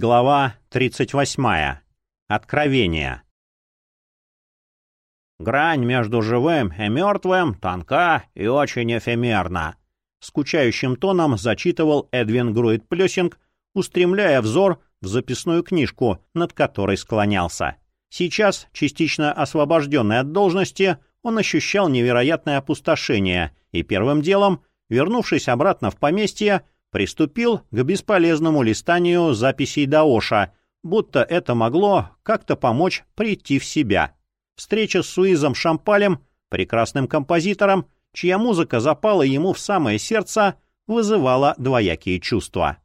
Глава 38. Откровение. Грань между живым и мертвым тонка и очень эфемерна. Скучающим тоном зачитывал Эдвин Груит-Плюсинг, устремляя взор в записную книжку, над которой склонялся. Сейчас, частично освобожденный от должности, он ощущал невероятное опустошение и первым делом, вернувшись обратно в поместье, приступил к бесполезному листанию записей Даоша, будто это могло как-то помочь прийти в себя. Встреча с Суизом Шампалем, прекрасным композитором, чья музыка запала ему в самое сердце, вызывала двоякие чувства.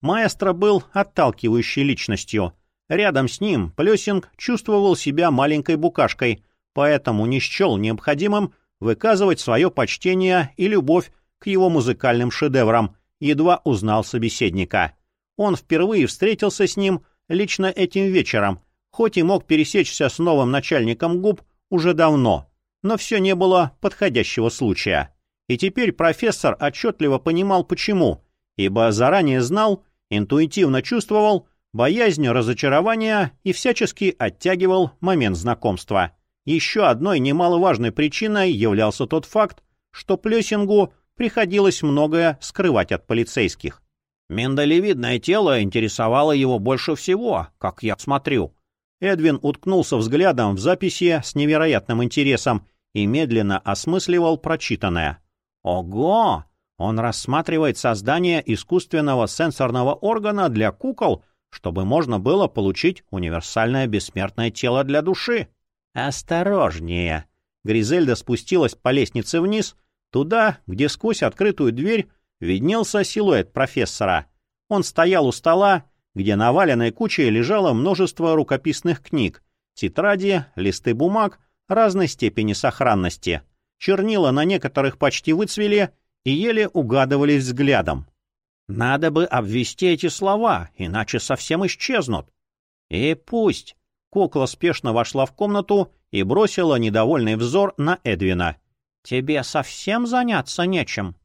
Маэстро был отталкивающей личностью. Рядом с ним Плюсинг чувствовал себя маленькой букашкой, поэтому не счел необходимым выказывать свое почтение и любовь к его музыкальным шедеврам, едва узнал собеседника. Он впервые встретился с ним лично этим вечером, хоть и мог пересечься с новым начальником губ уже давно, но все не было подходящего случая. И теперь профессор отчетливо понимал почему, ибо заранее знал, интуитивно чувствовал боязнь разочарования и всячески оттягивал момент знакомства. Еще одной немаловажной причиной являлся тот факт, что Плесингу приходилось многое скрывать от полицейских. Миндалевидное тело интересовало его больше всего, как я смотрю. Эдвин уткнулся взглядом в записи с невероятным интересом и медленно осмысливал прочитанное. «Ого! Он рассматривает создание искусственного сенсорного органа для кукол, чтобы можно было получить универсальное бессмертное тело для души. Осторожнее!» Гризельда спустилась по лестнице вниз — Туда, где сквозь открытую дверь виднелся силуэт профессора. Он стоял у стола, где наваленной кучей лежало множество рукописных книг, тетради, листы бумаг разной степени сохранности. Чернила на некоторых почти выцвели и еле угадывались взглядом. Надо бы обвести эти слова, иначе совсем исчезнут. И пусть. Кукла спешно вошла в комнату и бросила недовольный взор на Эдвина. Тебе совсем заняться нечем?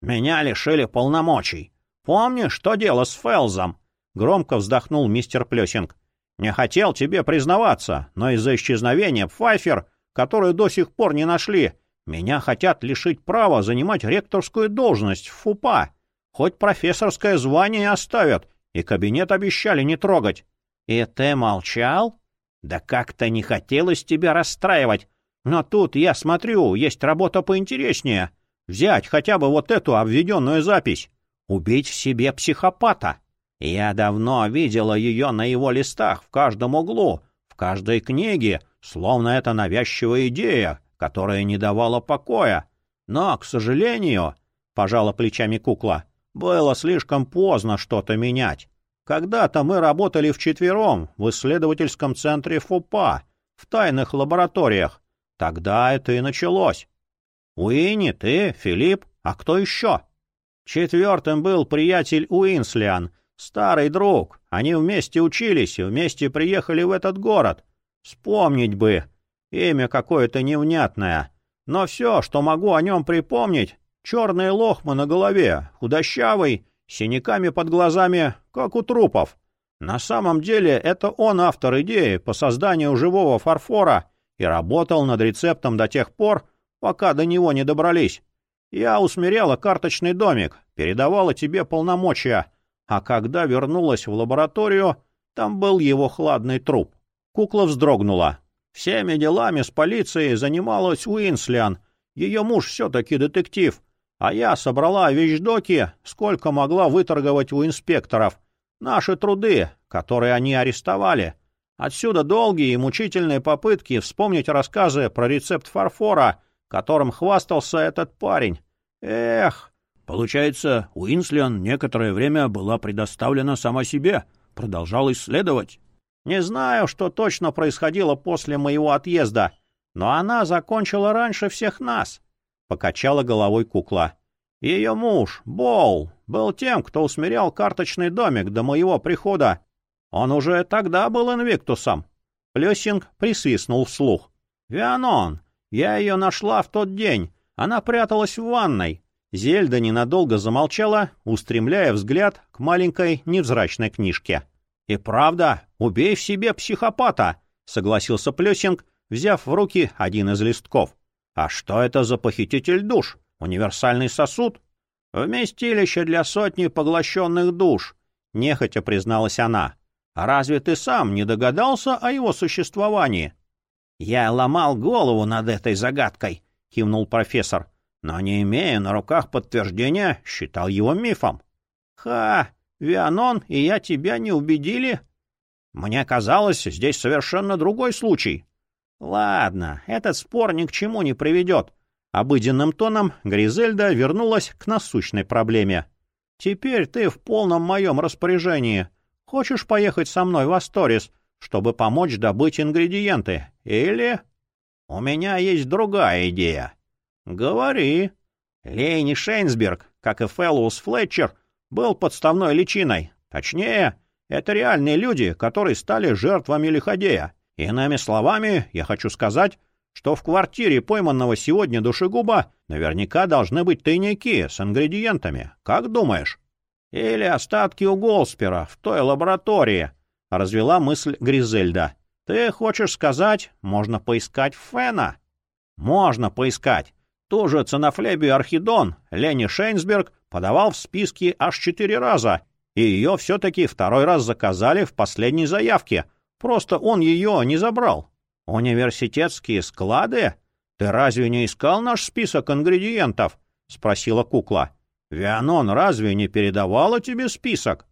Меня лишили полномочий. Помнишь, что дело с Фелзом? Громко вздохнул мистер Плесинг. Не хотел тебе признаваться, но из-за исчезновения Пфайфер, которую до сих пор не нашли, меня хотят лишить права занимать ректорскую должность в ФУПА. Хоть профессорское звание оставят, и кабинет обещали не трогать. И ты молчал? Да как-то не хотелось тебя расстраивать. Но тут, я смотрю, есть работа поинтереснее. Взять хотя бы вот эту обведенную запись. Убить в себе психопата. Я давно видела ее на его листах в каждом углу, в каждой книге, словно это навязчивая идея, которая не давала покоя. Но, к сожалению, — пожала плечами кукла, — было слишком поздно что-то менять. Когда-то мы работали вчетвером в исследовательском центре ФУПА, в тайных лабораториях, Тогда это и началось. Уинни, ты, Филипп, а кто еще? Четвертым был приятель Уинслиан, старый друг. Они вместе учились и вместе приехали в этот город. Вспомнить бы. Имя какое-то невнятное. Но все, что могу о нем припомнить, черные лохмы на голове, худощавый, синяками под глазами, как у трупов. На самом деле это он автор идеи по созданию живого фарфора и работал над рецептом до тех пор, пока до него не добрались. Я усмиряла карточный домик, передавала тебе полномочия, а когда вернулась в лабораторию, там был его хладный труп. Кукла вздрогнула. Всеми делами с полицией занималась Уинслиан. Ее муж все-таки детектив. А я собрала вещдоки, сколько могла выторговать у инспекторов. Наши труды, которые они арестовали. Отсюда долгие и мучительные попытки вспомнить рассказы про рецепт фарфора, которым хвастался этот парень. Эх! Получается, Уинслиан некоторое время была предоставлена сама себе, продолжал исследовать. Не знаю, что точно происходило после моего отъезда, но она закончила раньше всех нас, — покачала головой кукла. Ее муж, Боул, был тем, кто усмирял карточный домик до моего прихода он уже тогда был инвиктусом. Плюсинг присвистнул вслух. «Вианон! Я ее нашла в тот день. Она пряталась в ванной». Зельда ненадолго замолчала, устремляя взгляд к маленькой невзрачной книжке. И правда, убей в себе психопата, согласился Плюсинг, взяв в руки один из листков. А что это за похититель душ? Универсальный сосуд? Вместилище для сотни поглощенных душ, нехотя призналась она. А разве ты сам не догадался о его существовании? Я ломал голову над этой загадкой, кивнул профессор, но не имея на руках подтверждения, считал его мифом. Ха, Вианон и я тебя не убедили? Мне казалось, здесь совершенно другой случай. Ладно, этот спор ни к чему не приведет. Обыденным тоном Гризельда вернулась к насущной проблеме. Теперь ты в полном моем распоряжении. Хочешь поехать со мной в Асторис, чтобы помочь добыть ингредиенты? Или... У меня есть другая идея. Говори. Лейни Шейнсберг, как и Феллоус Флетчер, был подставной личиной. Точнее, это реальные люди, которые стали жертвами лиходея. Иными словами, я хочу сказать, что в квартире пойманного сегодня душегуба наверняка должны быть тайники с ингредиентами. Как думаешь? Или остатки у Голспера в той лаборатории, — развела мысль Гризельда. Ты хочешь сказать, можно поискать Фена? Можно поискать. Ту же ценофлебию Архидон Лени Шейнсберг подавал в списке аж четыре раза, и ее все-таки второй раз заказали в последней заявке. Просто он ее не забрал. Университетские склады? Ты разве не искал наш список ингредиентов? — спросила кукла. Вианон разве не передавала тебе список?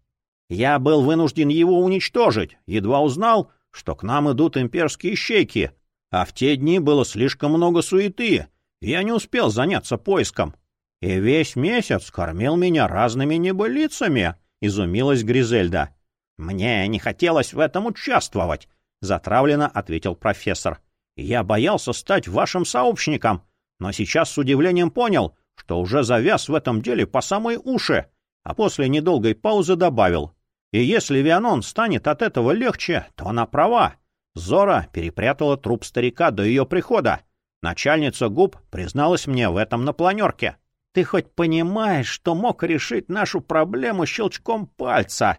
Я был вынужден его уничтожить, едва узнал, что к нам идут имперские щейки, а в те дни было слишком много суеты, я не успел заняться поиском. И весь месяц кормил меня разными небылицами, — изумилась Гризельда. — Мне не хотелось в этом участвовать, — затравленно ответил профессор. — Я боялся стать вашим сообщником, но сейчас с удивлением понял, что уже завяз в этом деле по самые уши, а после недолгой паузы добавил. И если Вианон станет от этого легче, то она права. Зора перепрятала труп старика до ее прихода. Начальница губ призналась мне в этом на планерке. Ты хоть понимаешь, что мог решить нашу проблему щелчком пальца?»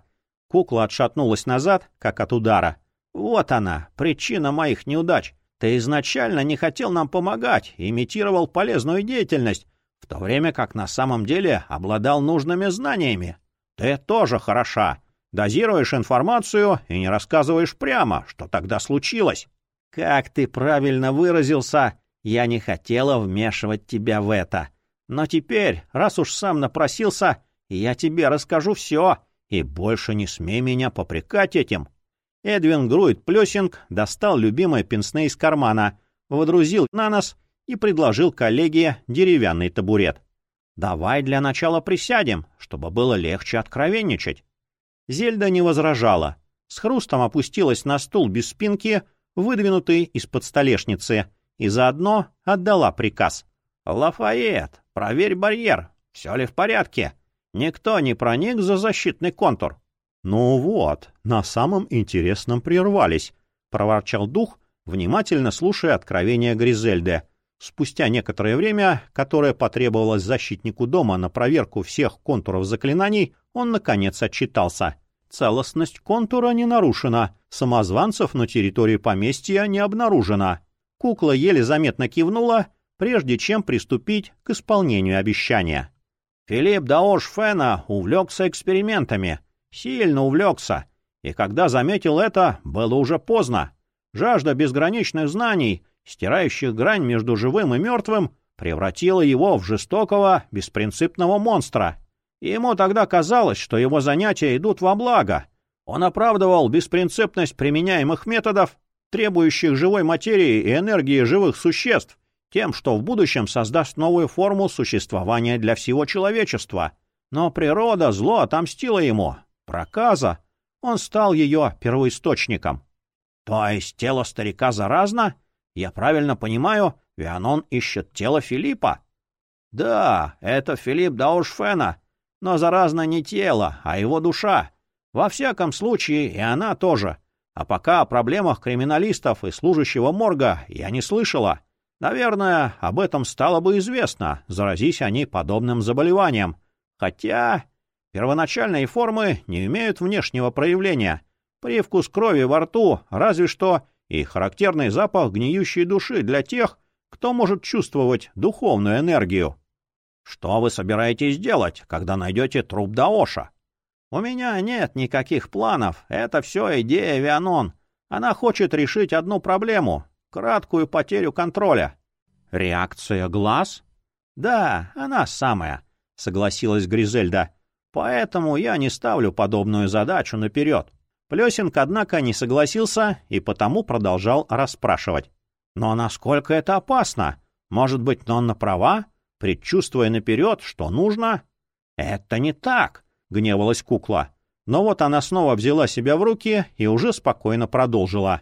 Кукла отшатнулась назад, как от удара. «Вот она, причина моих неудач. Ты изначально не хотел нам помогать, имитировал полезную деятельность, то время как на самом деле обладал нужными знаниями. Ты тоже хороша. Дозируешь информацию и не рассказываешь прямо, что тогда случилось. Как ты правильно выразился, я не хотела вмешивать тебя в это. Но теперь, раз уж сам напросился, я тебе расскажу все, и больше не смей меня попрекать этим. Эдвин Груит Плюсинг достал любимое пенсне из кармана, водрузил на нос и предложил коллеге деревянный табурет. «Давай для начала присядем, чтобы было легче откровенничать». Зельда не возражала. С хрустом опустилась на стул без спинки, выдвинутый из-под столешницы, и заодно отдала приказ. «Лафайет, проверь барьер, все ли в порядке. Никто не проник за защитный контур». «Ну вот, на самом интересном прервались», — проворчал дух, внимательно слушая откровения Гризельды. Спустя некоторое время, которое потребовалось защитнику дома на проверку всех контуров заклинаний, он, наконец, отчитался. Целостность контура не нарушена, самозванцев на территории поместья не обнаружено. Кукла еле заметно кивнула прежде чем приступить к исполнению обещания. Филипп Даош Фена увлекся экспериментами, сильно увлекся, и когда заметил это, было уже поздно. Жажда безграничных знаний, стирающих грань между живым и мертвым, превратила его в жестокого, беспринципного монстра. И ему тогда казалось, что его занятия идут во благо. Он оправдывал беспринципность применяемых методов, требующих живой материи и энергии живых существ, тем, что в будущем создаст новую форму существования для всего человечества. Но природа зло отомстила ему. Проказа. Он стал ее первоисточником. То есть тело старика заразно? Я правильно понимаю, Вианон ищет тело Филиппа? Да, это Филипп Даушфена. Но заразно не тело, а его душа. Во всяком случае, и она тоже. А пока о проблемах криминалистов и служащего морга я не слышала. Наверное, об этом стало бы известно, заразись они подобным заболеванием. Хотя первоначальные формы не имеют внешнего проявления. Привкус крови во рту, разве что, и характерный запах гниющей души для тех, кто может чувствовать духовную энергию. Что вы собираетесь делать, когда найдете труп Даоша? У меня нет никаких планов, это все идея Вианон. Она хочет решить одну проблему — краткую потерю контроля. Реакция глаз? Да, она самая, согласилась Гризельда. Поэтому я не ставлю подобную задачу наперед. Плесинг, однако, не согласился и потому продолжал расспрашивать. Но насколько это опасно? Может быть, Нонна права, предчувствуя наперед, что нужно? Это не так, гневалась кукла. Но вот она снова взяла себя в руки и уже спокойно продолжила.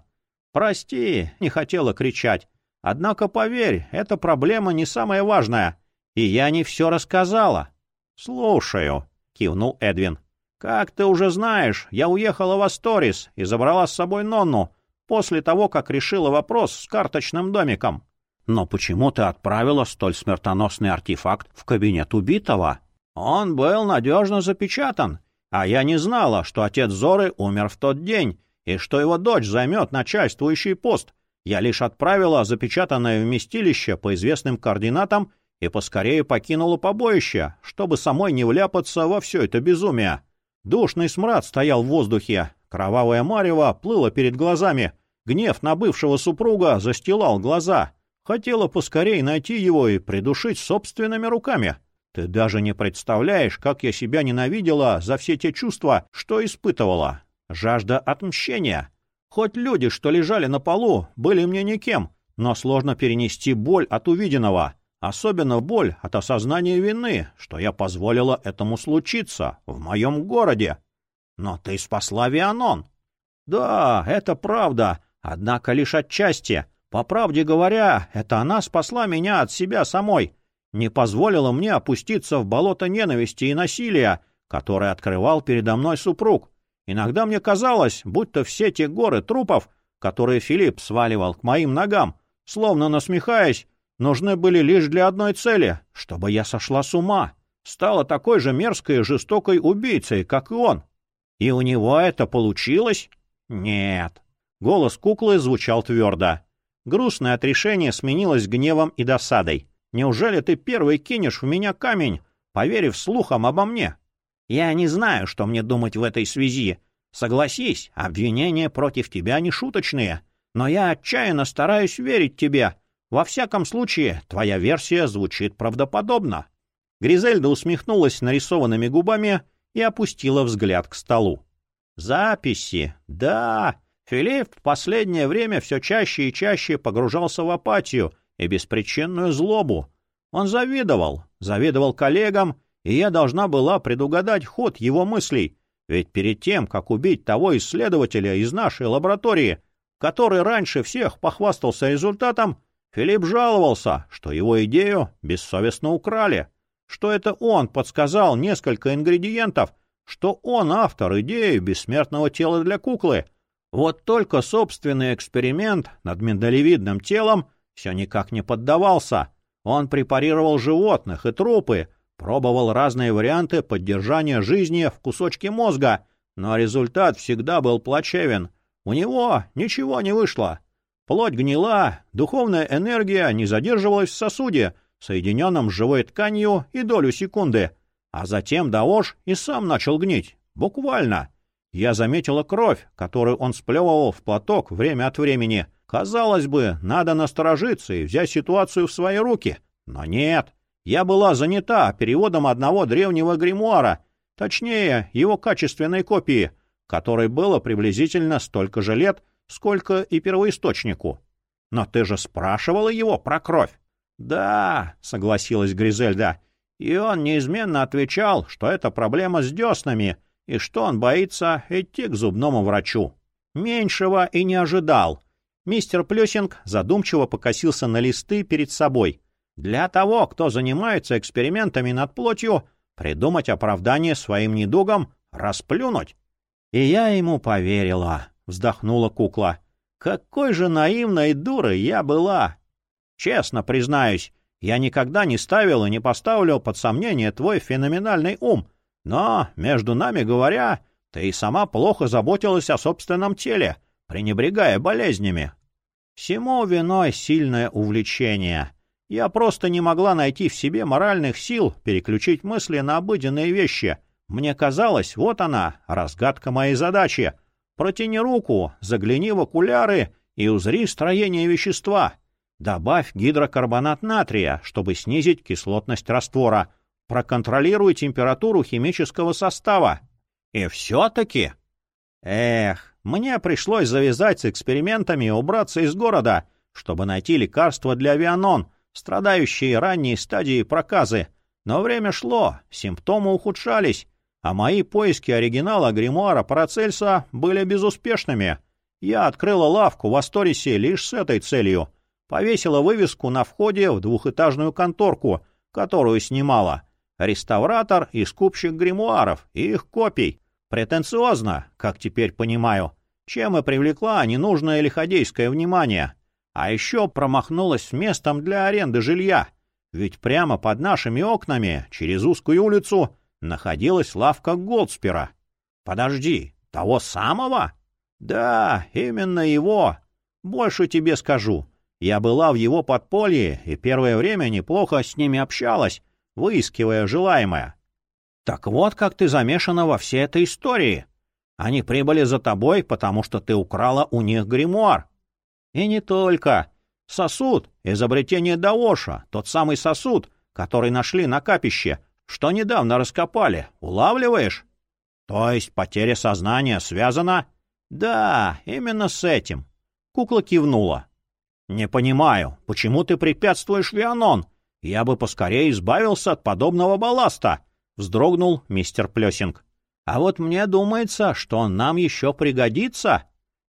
«Прости, не хотела кричать. Однако, поверь, эта проблема не самая важная. И я не все рассказала». «Слушаю», — кивнул Эдвин. «Как ты уже знаешь, я уехала в Асторис и забрала с собой Нонну после того, как решила вопрос с карточным домиком. Но почему ты отправила столь смертоносный артефакт в кабинет убитого? Он был надежно запечатан, а я не знала, что отец Зоры умер в тот день и что его дочь займет начальствующий пост. Я лишь отправила запечатанное вместилище по известным координатам и поскорее покинула побоище, чтобы самой не вляпаться во все это безумие. Душный смрад стоял в воздухе, кровавое марево плыло перед глазами, гнев на бывшего супруга застилал глаза. Хотела поскорее найти его и придушить собственными руками. Ты даже не представляешь, как я себя ненавидела за все те чувства, что испытывала. Жажда отмщения. Хоть люди, что лежали на полу, были мне никем, но сложно перенести боль от увиденного. Особенно боль от осознания вины, что я позволила этому случиться в моем городе. Но ты спасла Вианон. Да, это правда, однако лишь отчасти. По правде говоря, это она спасла меня от себя самой не позволила мне опуститься в болото ненависти и насилия, которое открывал передо мной супруг. Иногда мне казалось, будто все те горы трупов, которые Филипп сваливал к моим ногам, словно насмехаясь, нужны были лишь для одной цели — чтобы я сошла с ума, стала такой же мерзкой и жестокой убийцей, как и он. И у него это получилось? Нет. Голос куклы звучал твердо. Грустное отрешение сменилось гневом и досадой. Неужели ты первый кинешь в меня камень, поверив слухам обо мне? Я не знаю, что мне думать в этой связи. Согласись, обвинения против тебя не шуточные, но я отчаянно стараюсь верить тебе. Во всяком случае, твоя версия звучит правдоподобно. Гризельда усмехнулась нарисованными губами и опустила взгляд к столу. Записи. Да, Филипп в последнее время все чаще и чаще погружался в апатию — и беспричинную злобу. Он завидовал, завидовал коллегам, и я должна была предугадать ход его мыслей, ведь перед тем, как убить того исследователя из нашей лаборатории, который раньше всех похвастался результатом, Филипп жаловался, что его идею бессовестно украли, что это он подсказал несколько ингредиентов, что он автор идеи бессмертного тела для куклы. Вот только собственный эксперимент над миндалевидным телом все никак не поддавался. Он препарировал животных и трупы, пробовал разные варианты поддержания жизни в кусочке мозга, но результат всегда был плачевен. У него ничего не вышло. Плоть гнила, духовная энергия не задерживалась в сосуде, соединенном с живой тканью и долю секунды. А затем Даош и сам начал гнить. Буквально. Я заметила кровь, которую он сплевывал в платок время от времени — Казалось бы, надо насторожиться и взять ситуацию в свои руки. Но нет. Я была занята переводом одного древнего гримуара, точнее, его качественной копии, которой было приблизительно столько же лет, сколько и первоисточнику. Но ты же спрашивала его про кровь. Да, согласилась Гризельда. И он неизменно отвечал, что это проблема с деснами, и что он боится идти к зубному врачу. Меньшего и не ожидал. Мистер Плюсинг задумчиво покосился на листы перед собой. Для того, кто занимается экспериментами над плотью, придумать оправдание своим недугам, расплюнуть. И я ему поверила, вздохнула кукла. Какой же наивной дурой я была! Честно признаюсь, я никогда не ставил и не поставлю под сомнение твой феноменальный ум, но, между нами говоря, Ты и сама плохо заботилась о собственном теле, пренебрегая болезнями. Всему виной сильное увлечение. Я просто не могла найти в себе моральных сил переключить мысли на обыденные вещи. Мне казалось, вот она, разгадка моей задачи. Протяни руку, загляни в окуляры и узри строение вещества. Добавь гидрокарбонат натрия, чтобы снизить кислотность раствора. Проконтролируй температуру химического состава. И все-таки... Эх, мне пришлось завязать с экспериментами и убраться из города, чтобы найти лекарство для авианон, страдающие ранней стадии проказы. Но время шло, симптомы ухудшались, а мои поиски оригинала гримуара Парацельса были безуспешными. Я открыла лавку в Асторисе лишь с этой целью. Повесила вывеску на входе в двухэтажную конторку, которую снимала. Реставратор и скупщик гримуаров и их копий. Претенциозно, как теперь понимаю. Чем и привлекла ненужное лиходейское внимание. А еще промахнулась с местом для аренды жилья. Ведь прямо под нашими окнами, через узкую улицу, находилась лавка Голдспера. Подожди, того самого? Да, именно его. Больше тебе скажу. Я была в его подполье и первое время неплохо с ними общалась, выискивая желаемое. Так вот, как ты замешана во всей этой истории. Они прибыли за тобой, потому что ты украла у них гримуар. И не только. Сосуд — изобретение Даоша, тот самый сосуд, который нашли на капище, что недавно раскопали. Улавливаешь? То есть потеря сознания связана? Да, именно с этим. Кукла кивнула. Не понимаю, почему ты препятствуешь Вианон? Я бы поскорее избавился от подобного балласта, вздрогнул мистер Плесинг. А вот мне думается, что он нам еще пригодится.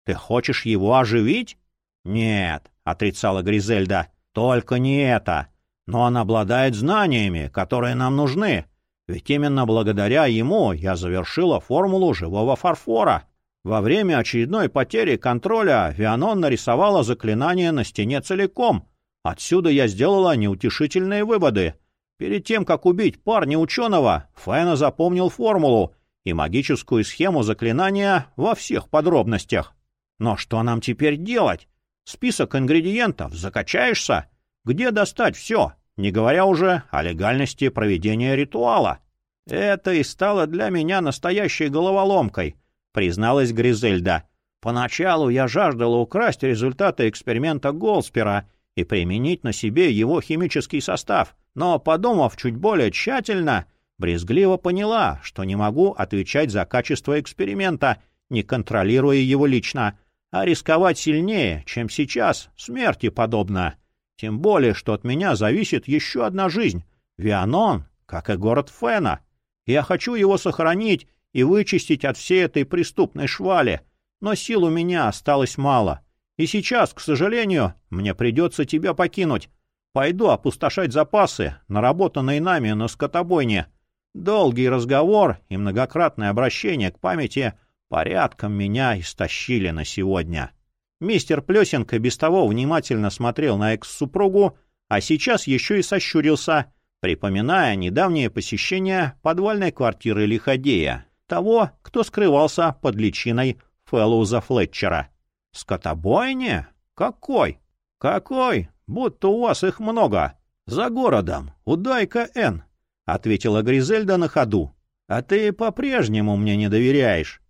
Ты хочешь его оживить? «Нет», — отрицала Гризельда, — «только не это. Но он обладает знаниями, которые нам нужны. Ведь именно благодаря ему я завершила формулу живого фарфора. Во время очередной потери контроля Вианон нарисовала заклинание на стене целиком. Отсюда я сделала неутешительные выводы. Перед тем, как убить парня-ученого, Фэна запомнил формулу и магическую схему заклинания во всех подробностях. Но что нам теперь делать? Список ингредиентов, закачаешься? Где достать все, не говоря уже о легальности проведения ритуала? Это и стало для меня настоящей головоломкой, призналась Гризельда. Поначалу я жаждала украсть результаты эксперимента Голспера и применить на себе его химический состав, но, подумав чуть более тщательно, брезгливо поняла, что не могу отвечать за качество эксперимента, не контролируя его лично, а рисковать сильнее, чем сейчас, смерти подобно. Тем более, что от меня зависит еще одна жизнь — Вианон, как и город Фена. Я хочу его сохранить и вычистить от всей этой преступной швали, но сил у меня осталось мало. И сейчас, к сожалению, мне придется тебя покинуть. Пойду опустошать запасы, наработанные нами на скотобойне. Долгий разговор и многократное обращение к памяти — Порядком меня истощили на сегодня. Мистер Плесенко без того внимательно смотрел на экс-супругу, а сейчас еще и сощурился, припоминая недавнее посещение подвальной квартиры Лиходея, того, кто скрывался под личиной Фэллоуза Флетчера. «Скотобойня? Какой? Какой? Будто у вас их много. За городом, у Дайка Н», — ответила Гризельда на ходу. «А ты по-прежнему мне не доверяешь».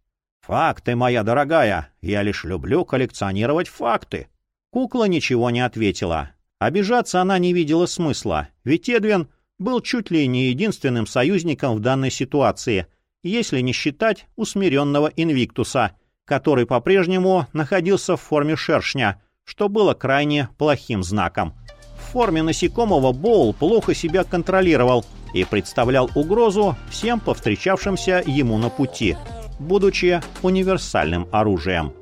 «Факты, моя дорогая! Я лишь люблю коллекционировать факты!» Кукла ничего не ответила. Обижаться она не видела смысла, ведь Эдвин был чуть ли не единственным союзником в данной ситуации, если не считать усмиренного Инвиктуса, который по-прежнему находился в форме шершня, что было крайне плохим знаком. В форме насекомого Боул плохо себя контролировал и представлял угрозу всем повстречавшимся ему на пути – будучи универсальным оружием.